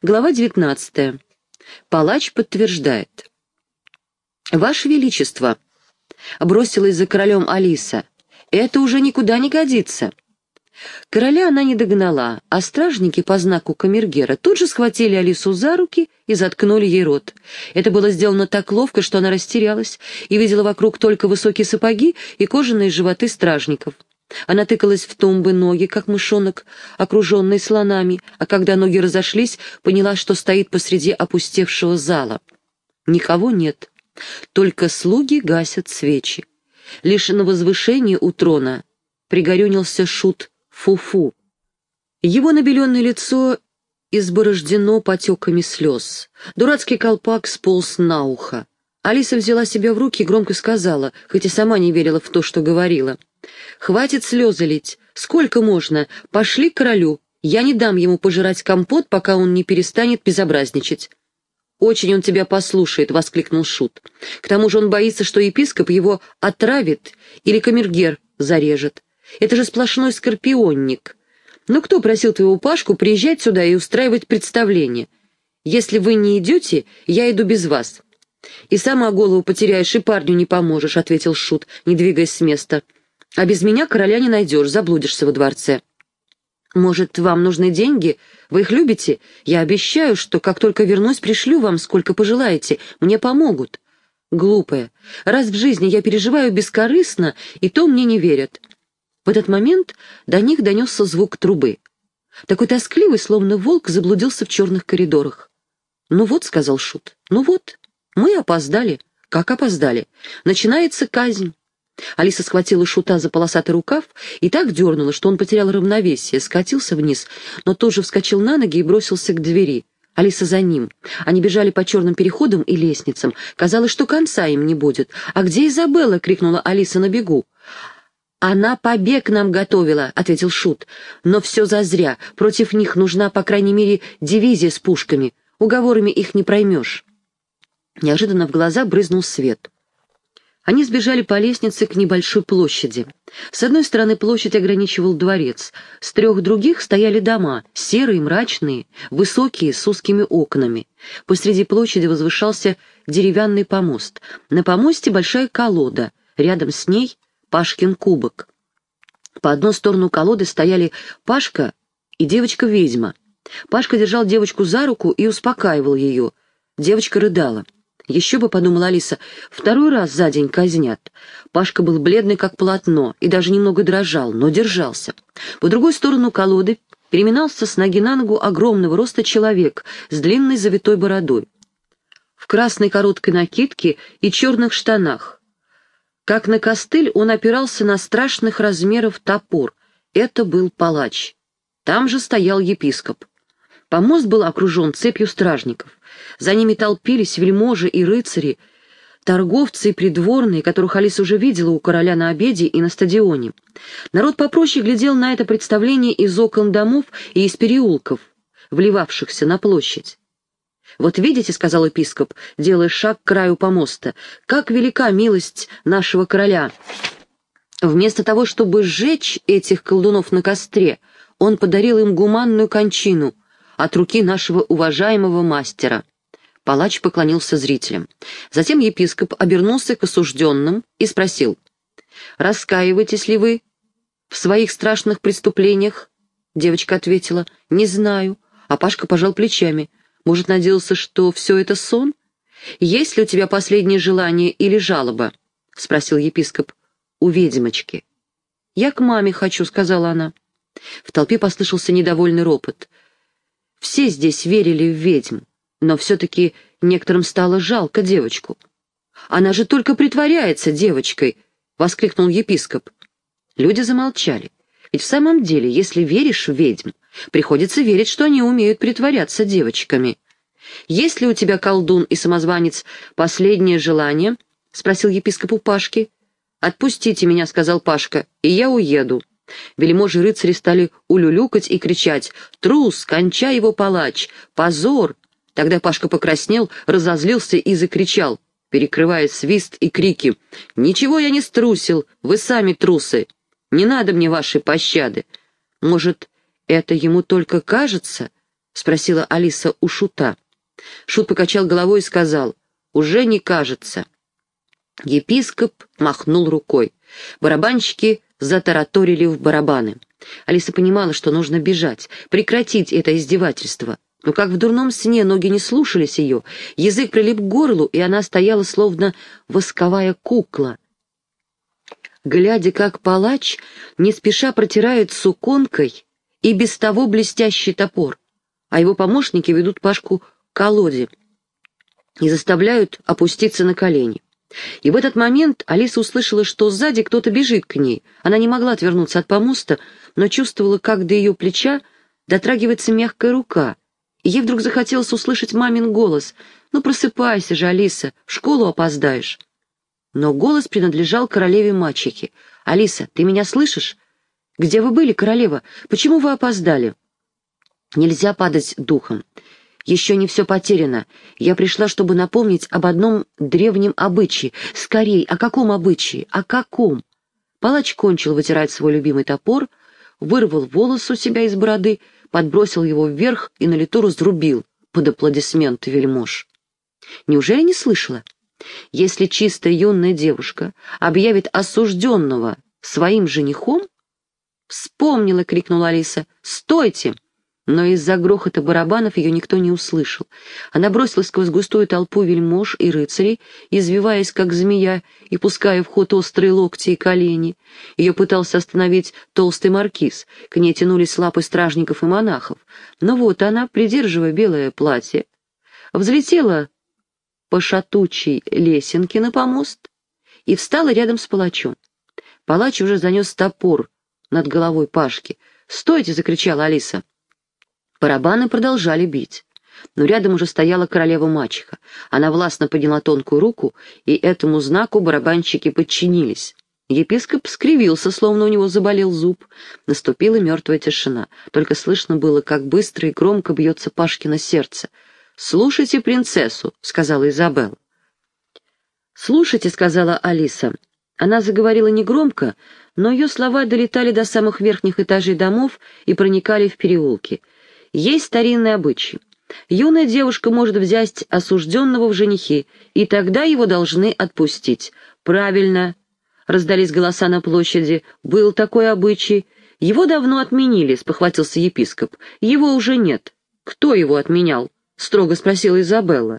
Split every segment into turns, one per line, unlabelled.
Глава 19. Палач подтверждает. «Ваше Величество!» — бросилась за королем Алиса. «Это уже никуда не годится!» Короля она не догнала, а стражники по знаку камергера тут же схватили Алису за руки и заткнули ей рот. Это было сделано так ловко, что она растерялась и видела вокруг только высокие сапоги и кожаные животы стражников. Она тыкалась в тумбы ноги, как мышонок, окруженный слонами, а когда ноги разошлись, поняла, что стоит посреди опустевшего зала. Никого нет, только слуги гасят свечи. Лишь на возвышении у трона пригорюнился шут Фу-фу. Его набеленное лицо изборождено потеками слез. Дурацкий колпак сполз на ухо. Алиса взяла себя в руки и громко сказала, хоть и сама не верила в то, что говорила. «Хватит слезы лить. Сколько можно? Пошли к королю. Я не дам ему пожирать компот, пока он не перестанет безобразничать». «Очень он тебя послушает», — воскликнул Шут. «К тому же он боится, что епископ его отравит или камергер зарежет. Это же сплошной скорпионник. Ну кто просил твоего Пашку приезжать сюда и устраивать представление? Если вы не идете, я иду без вас». «И сама голову потеряешь, и парню не поможешь», — ответил Шут, не двигаясь с места. «А без меня короля не найдешь, заблудишься во дворце». «Может, вам нужны деньги? Вы их любите? Я обещаю, что как только вернусь, пришлю вам, сколько пожелаете. Мне помогут». «Глупая. Раз в жизни я переживаю бескорыстно, и то мне не верят». В этот момент до них донесся звук трубы. Такой тоскливый, словно волк заблудился в черных коридорах. «Ну вот», — сказал Шут, — «ну вот». Мы опоздали. Как опоздали? Начинается казнь. Алиса схватила Шута за полосатый рукав и так дернула, что он потерял равновесие, скатился вниз, но тут же вскочил на ноги и бросился к двери. Алиса за ним. Они бежали по черным переходам и лестницам. Казалось, что конца им не будет. «А где Изабелла?» — крикнула Алиса на бегу. «Она побег нам готовила», — ответил Шут. «Но все зазря. Против них нужна, по крайней мере, дивизия с пушками. Уговорами их не проймешь». Неожиданно в глаза брызнул свет. Они сбежали по лестнице к небольшой площади. С одной стороны площадь ограничивал дворец, с трех других стояли дома, серые, мрачные, высокие, с узкими окнами. Посреди площади возвышался деревянный помост. На помосте большая колода, рядом с ней Пашкин кубок. По одну сторону колоды стояли Пашка и девочка-ведьма. Пашка держал девочку за руку и успокаивал ее. Девочка рыдала. Еще бы, подумала Алиса, второй раз за день казнят. Пашка был бледный, как полотно, и даже немного дрожал, но держался. По другой сторону колоды переминался с ноги на ногу огромного роста человек с длинной завитой бородой. В красной короткой накидке и черных штанах. Как на костыль он опирался на страшных размеров топор. Это был палач. Там же стоял епископ. Помост был окружен цепью стражников. За ними толпились вельможи и рыцари, торговцы и придворные, которых Алиса уже видела у короля на обеде и на стадионе. Народ попроще глядел на это представление из окон домов и из переулков, вливавшихся на площадь. «Вот видите, — сказал епископ, делая шаг к краю помоста, — как велика милость нашего короля. Вместо того, чтобы сжечь этих колдунов на костре, он подарил им гуманную кончину от руки нашего уважаемого мастера». Палач поклонился зрителям. Затем епископ обернулся к осужденным и спросил, «Раскаиваетесь ли вы в своих страшных преступлениях?» Девочка ответила, «Не знаю». А Пашка пожал плечами. «Может, надеялся, что все это сон? Есть ли у тебя последнее желание или жалоба?» — спросил епископ. «У ведьмочки». «Я к маме хочу», — сказала она. В толпе послышался недовольный ропот. Все здесь верили в ведьм но все-таки некоторым стало жалко девочку. «Она же только притворяется девочкой!» — воскликнул епископ. Люди замолчали. Ведь в самом деле, если веришь в ведьм, приходится верить, что они умеют притворяться девочками. «Есть ли у тебя, колдун и самозванец, последнее желание?» — спросил епископ у Пашки. «Отпустите меня», — сказал Пашка, — «и я уеду». Вельможи рыцари стали улюлюкать и кричать «Трус! Кончай его, палач! Позор! Тогда Пашка покраснел, разозлился и закричал, перекрывая свист и крики. «Ничего я не струсил, вы сами трусы. Не надо мне вашей пощады. Может, это ему только кажется?» — спросила Алиса у Шута. Шут покачал головой и сказал, «Уже не кажется». Епископ махнул рукой. Барабанщики затараторили в барабаны. Алиса понимала, что нужно бежать, прекратить это издевательство. Но как в дурном сне ноги не слушались ее, язык прилип к горлу, и она стояла словно восковая кукла. Глядя, как палач не спеша протирает суконкой и без того блестящий топор, а его помощники ведут Пашку к колоде и заставляют опуститься на колени. И в этот момент Алиса услышала, что сзади кто-то бежит к ней. Она не могла отвернуться от помоста, но чувствовала, как до ее плеча дотрагивается мягкая рука. Ей вдруг захотелось услышать мамин голос. «Ну просыпайся же, Алиса, в школу опоздаешь». Но голос принадлежал королеве мачехи. «Алиса, ты меня слышишь? Где вы были, королева? Почему вы опоздали?» Нельзя падать духом. Еще не все потеряно. Я пришла, чтобы напомнить об одном древнем обычае. Скорей, о каком обычае? О каком? Палач кончил вытирать свой любимый топор, вырвал волос у себя из бороды, подбросил его вверх и на лету разрубил под аплодисменты вельмож. Неужели не слышала? Если чистая юная девушка объявит осужденного своим женихом... «Вспомнила!» — крикнула Алиса. «Стойте!» Но из-за грохота барабанов ее никто не услышал. Она бросилась сквозь густую толпу вельмож и рыцарей, извиваясь, как змея, и пуская в ход острые локти и колени. Ее пытался остановить толстый маркиз, к ней тянулись лапы стражников и монахов. Но вот она, придерживая белое платье, взлетела по шатучей лесенке на помост и встала рядом с палачом. Палач уже занес топор над головой Пашки. «Стойте!» — закричала Алиса. Барабаны продолжали бить. Но рядом уже стояла королева-мачеха. Она властно подняла тонкую руку, и этому знаку барабанщики подчинились. Епископ скривился, словно у него заболел зуб. Наступила мертвая тишина. Только слышно было, как быстро и громко бьется Пашкино сердце. «Слушайте принцессу», — сказала Изабелла. «Слушайте», — сказала Алиса. Она заговорила негромко, но ее слова долетали до самых верхних этажей домов и проникали в переулки — есть старинный обычай. Юная девушка может взять осужденного в женихи, и тогда его должны отпустить. Правильно. Раздались голоса на площади. Был такой обычай. Его давно отменили, спохватился епископ. Его уже нет. Кто его отменял? Строго спросила Изабелла.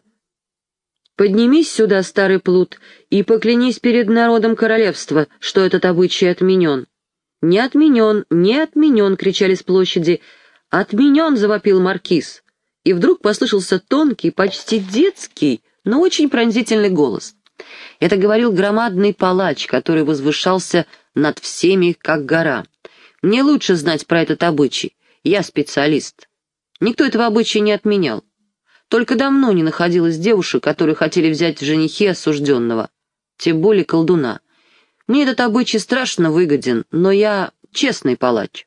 «Поднимись сюда, старый плут, и поклянись перед народом королевства, что этот обычай отменен». «Не отменен, не отменен!» — кричали с площади. «Отменен!» — завопил маркиз. И вдруг послышался тонкий, почти детский, но очень пронзительный голос. Это говорил громадный палач, который возвышался над всеми, как гора. «Мне лучше знать про этот обычай. Я специалист». Никто этого обычая не отменял. Только давно не находилось девушек, которые хотели взять в женихи осужденного, тем более колдуна. Мне этот обычай страшно выгоден, но я честный палач.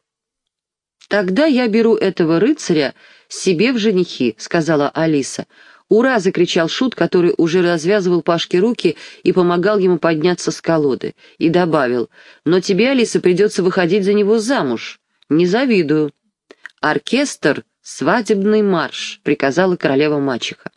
«Тогда я беру этого рыцаря себе в женихи», — сказала Алиса. «Ура!» — закричал Шут, который уже развязывал Пашке руки и помогал ему подняться с колоды. И добавил, «Но тебе, Алиса, придется выходить за него замуж. Не завидую». «Оркестр — свадебный марш», — приказала королева-мачеха.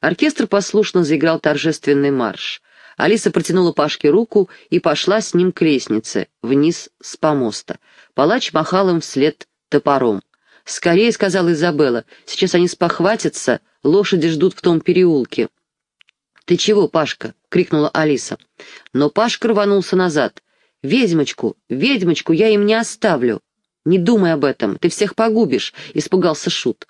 Оркестр послушно заиграл торжественный марш. Алиса протянула Пашке руку и пошла с ним к лестнице, вниз с помоста. Палач махал им вслед топором. «Скорее», — сказала Изабелла, — «сейчас они спохватятся, лошади ждут в том переулке». «Ты чего, Пашка?» — крикнула Алиса. Но Пашка рванулся назад. «Ведьмочку, ведьмочку я им не оставлю». «Не думай об этом, ты всех погубишь», — испугался Шут.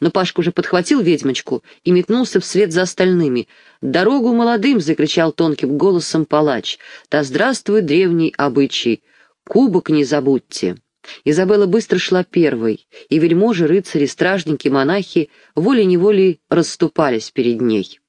Но Пашка уже подхватил ведьмочку и метнулся вслед за остальными. «Дорогу молодым!» — закричал тонким голосом палач. «Да здравствует древний обычай! Кубок не забудьте!» Изабелла быстро шла первой, и вельможи, рыцари, стражники, монахи волей-неволей расступались перед ней.